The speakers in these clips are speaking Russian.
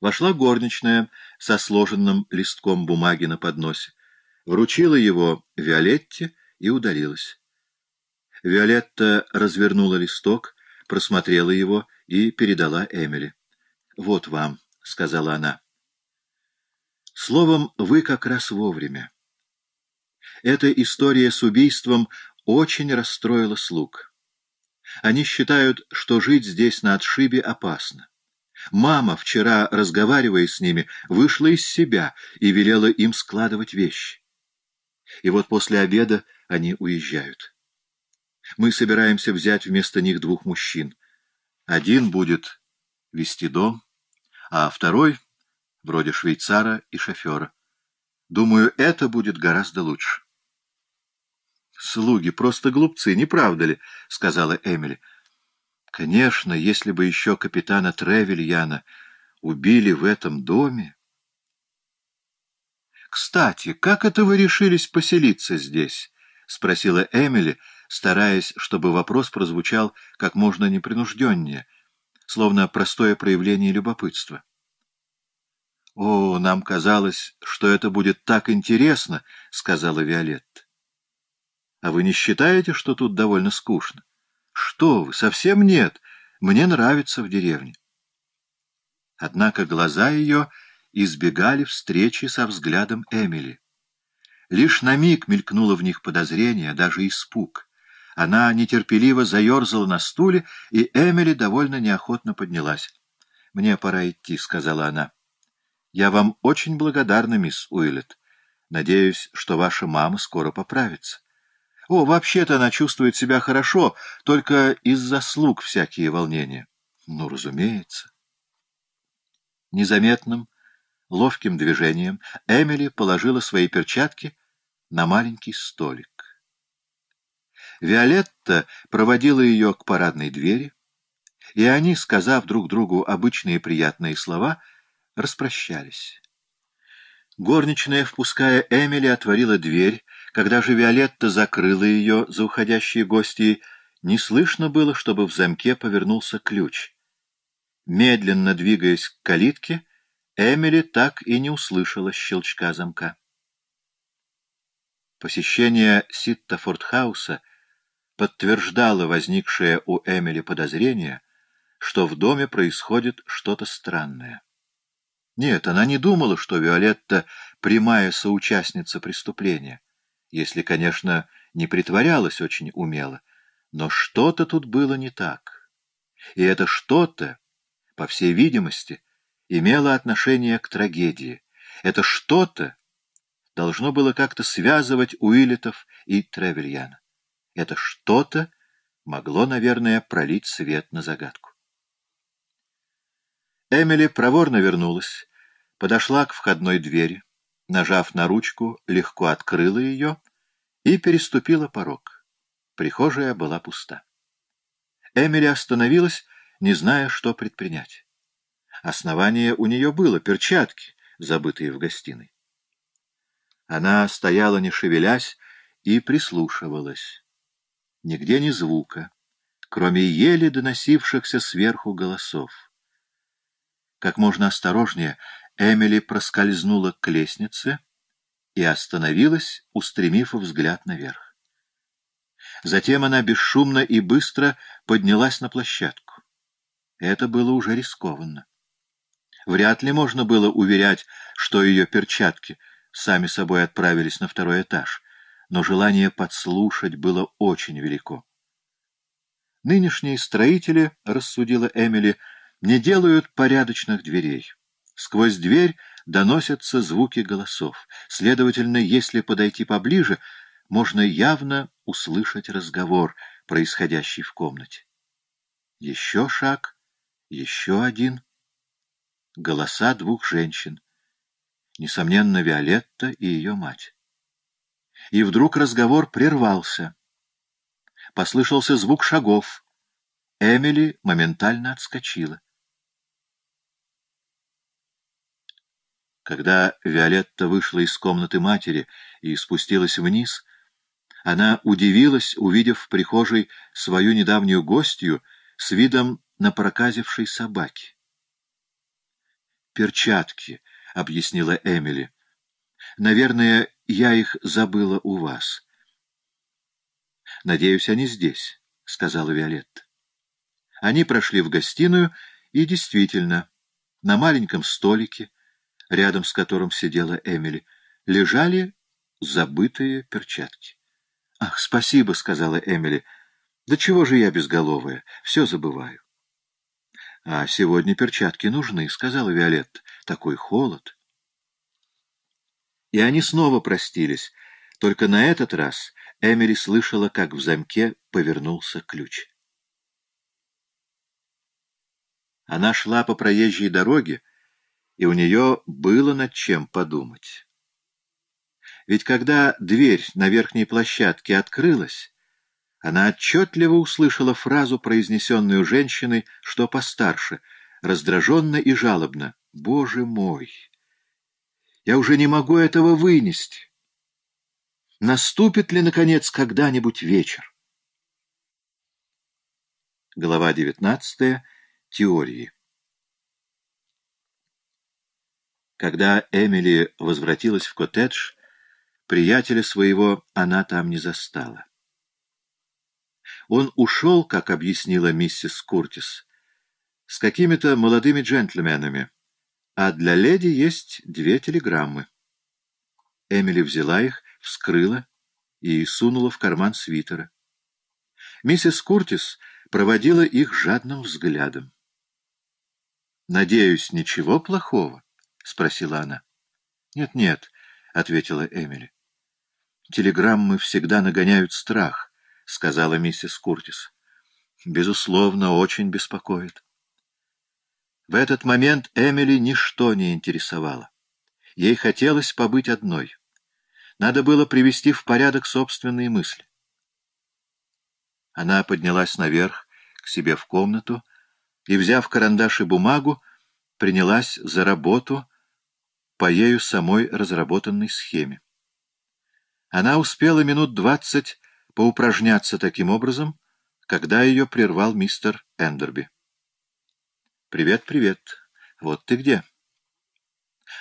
Вошла горничная со сложенным листком бумаги на подносе, вручила его Виолетте и удалилась. Виолетта развернула листок, просмотрела его и передала Эмили. «Вот вам», — сказала она. «Словом, вы как раз вовремя. Эта история с убийством очень расстроила слуг. Они считают, что жить здесь на отшибе опасно. Мама, вчера, разговаривая с ними, вышла из себя и велела им складывать вещи. И вот после обеда они уезжают. Мы собираемся взять вместо них двух мужчин. Один будет вести дом, а второй — вроде швейцара и шофера. Думаю, это будет гораздо лучше. «Слуги просто глупцы, не правда ли?» — сказала Эмили. «Конечно, если бы еще капитана Тревельяна убили в этом доме...» «Кстати, как это вы решились поселиться здесь?» — спросила Эмили, стараясь, чтобы вопрос прозвучал как можно непринужденнее, словно простое проявление любопытства. «О, нам казалось, что это будет так интересно», — сказала Виолетта. «А вы не считаете, что тут довольно скучно?» «Что вы, совсем нет. Мне нравится в деревне». Однако глаза ее избегали встречи со взглядом Эмили. Лишь на миг мелькнуло в них подозрение, даже испуг. Она нетерпеливо заерзала на стуле, и Эмили довольно неохотно поднялась. «Мне пора идти», — сказала она. «Я вам очень благодарна, мисс Уиллет. Надеюсь, что ваша мама скоро поправится. О, вообще-то она чувствует себя хорошо, только из-за слуг всякие волнения». «Ну, разумеется». Незаметным, ловким движением Эмили положила свои перчатки на маленький столик. Виолетта проводила ее к парадной двери, и они, сказав друг другу обычные приятные слова, распрощались. Горничная, впуская Эмили, отворила дверь. Когда же Виолетта закрыла ее за уходящие гости, не слышно было, чтобы в замке повернулся ключ. Медленно двигаясь к калитке, Эмили так и не услышала щелчка замка. Посещение Ситтафордхауса подтверждало возникшее у Эмили подозрение, что в доме происходит что-то странное. Нет, она не думала, что Виолетта — прямая соучастница преступления, если, конечно, не притворялась очень умело, но что-то тут было не так. И это что-то, по всей видимости, имело отношение к трагедии. Это что-то должно было как-то связывать Уиллетов и Тревельяна. Это что-то могло, наверное, пролить свет на загадку. Эмили проворно вернулась, подошла к входной двери, нажав на ручку, легко открыла ее и переступила порог. Прихожая была пуста. Эмили остановилась, не зная, что предпринять. Основание у нее было, перчатки, забытые в гостиной. Она стояла, не шевелясь, и прислушивалась. Нигде ни звука, кроме еле доносившихся сверху голосов. Как можно осторожнее Эмили проскользнула к лестнице и остановилась, устремив взгляд наверх. Затем она бесшумно и быстро поднялась на площадку. Это было уже рискованно. Вряд ли можно было уверять, что ее перчатки сами собой отправились на второй этаж, но желание подслушать было очень велико. Нынешние строители, — рассудила Эмили, — не делают порядочных дверей. Сквозь дверь доносятся звуки голосов. Следовательно, если подойти поближе, можно явно услышать разговор, происходящий в комнате. Еще шаг, еще один — голоса двух женщин, несомненно, Виолетта и ее мать. И вдруг разговор прервался. Послышался звук шагов. Эмили моментально отскочила. Когда Виолетта вышла из комнаты матери и спустилась вниз, она удивилась, увидев в прихожей свою недавнюю гостью с видом на проказившей собаки. перчатки», — объяснила Эмили. «Наверное, я их забыла у вас». «Надеюсь, они здесь», — сказала Виолетта. Они прошли в гостиную, и действительно, на маленьком столике, рядом с которым сидела Эмили, лежали забытые перчатки. «Ах, спасибо», — сказала Эмили. «Да чего же я безголовая? Все забываю». «А сегодня перчатки нужны», — сказала Виолетта. «Такой холод». И они снова простились, только на этот раз Эмили слышала, как в замке повернулся ключ. Она шла по проезжей дороге, и у нее было над чем подумать. Ведь когда дверь на верхней площадке открылась, она отчетливо услышала фразу, произнесенную женщиной, что постарше, раздраженно и жалобно. «Боже мой! Я уже не могу этого вынести! Наступит ли, наконец, когда-нибудь вечер?» Глава девятнадцатая. Теории. Когда Эмили возвратилась в коттедж, Приятеля своего она там не застала. Он ушел, как объяснила миссис Куртис, с какими-то молодыми джентльменами, а для леди есть две телеграммы. Эмили взяла их, вскрыла и сунула в карман свитера. Миссис Куртис проводила их жадным взглядом. «Надеюсь, ничего плохого?» — спросила она. «Нет-нет», — ответила Эмили. «Телеграммы всегда нагоняют страх», — сказала миссис Куртис. «Безусловно, очень беспокоит». В этот момент Эмили ничто не интересовало. Ей хотелось побыть одной. Надо было привести в порядок собственные мысли. Она поднялась наверх, к себе в комнату, и, взяв карандаш и бумагу, принялась за работу по ею самой разработанной схеме. Она успела минут двадцать поупражняться таким образом, когда ее прервал мистер Эндерби. «Привет, привет. Вот ты где?»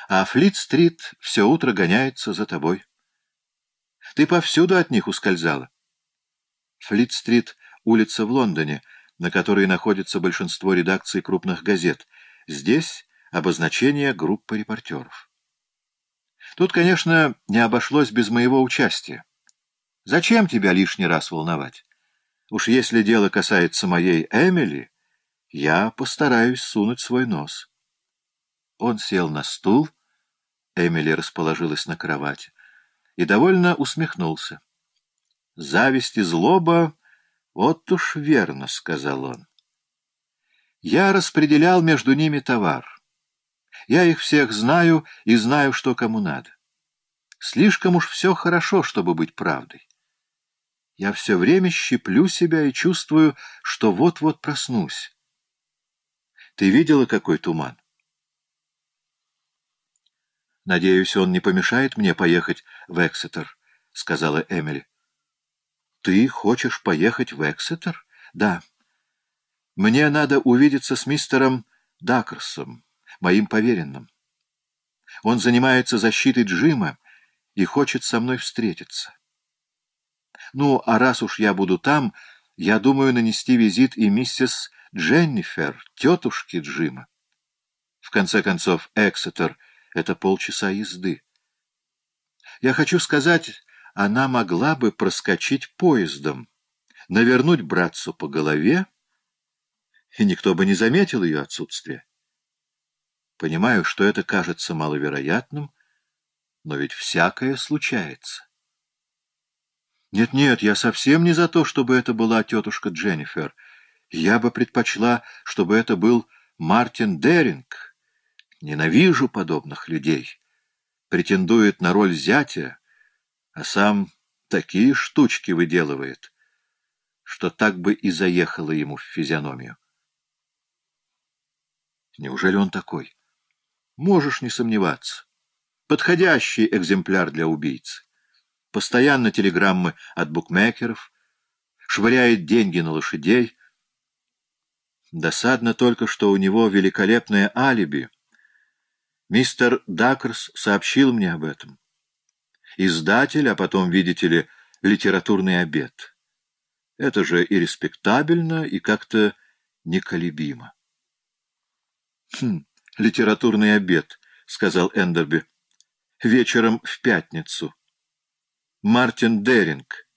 «А Флит-стрит все утро гоняется за тобой. Ты повсюду от них ускользала». Флит-стрит — улица в Лондоне, на которой находится большинство редакций крупных газет. Здесь обозначение группы репортеров. Тут, конечно, не обошлось без моего участия. Зачем тебя лишний раз волновать? Уж если дело касается моей Эмили, я постараюсь сунуть свой нос. Он сел на стул, Эмили расположилась на кровати, и довольно усмехнулся. «Зависть и злоба — вот уж верно», — сказал он. «Я распределял между ними товар». Я их всех знаю и знаю, что кому надо. Слишком уж все хорошо, чтобы быть правдой. Я все время щиплю себя и чувствую, что вот-вот проснусь. Ты видела, какой туман? Надеюсь, он не помешает мне поехать в Эксетер, — сказала Эмили. Ты хочешь поехать в Эксетер? Да. Мне надо увидеться с мистером Дакерсом моим поверенным. Он занимается защитой Джима и хочет со мной встретиться. Ну, а раз уж я буду там, я думаю нанести визит и миссис Дженнифер, тетушке Джима. В конце концов, Эксетер — это полчаса езды. Я хочу сказать, она могла бы проскочить поездом, навернуть братцу по голове, и никто бы не заметил ее отсутствие. Понимаю, что это кажется маловероятным, но ведь всякое случается. Нет-нет, я совсем не за то, чтобы это была тетушка Дженнифер. Я бы предпочла, чтобы это был Мартин Деринг. Ненавижу подобных людей. Претендует на роль зятя, а сам такие штучки выделывает, что так бы и заехало ему в физиономию. Неужели он такой? Можешь не сомневаться. Подходящий экземпляр для убийцы. Постоянно телеграммы от букмекеров, швыряет деньги на лошадей. Досадно только, что у него великолепное алиби. Мистер Дакерс сообщил мне об этом. Издатель, а потом, видите ли, литературный обед. Это же и респектабельно, и как-то неколебимо. «Хм, литературный обед», — сказал Эндерби. «Вечером в пятницу. Мартин Деринг,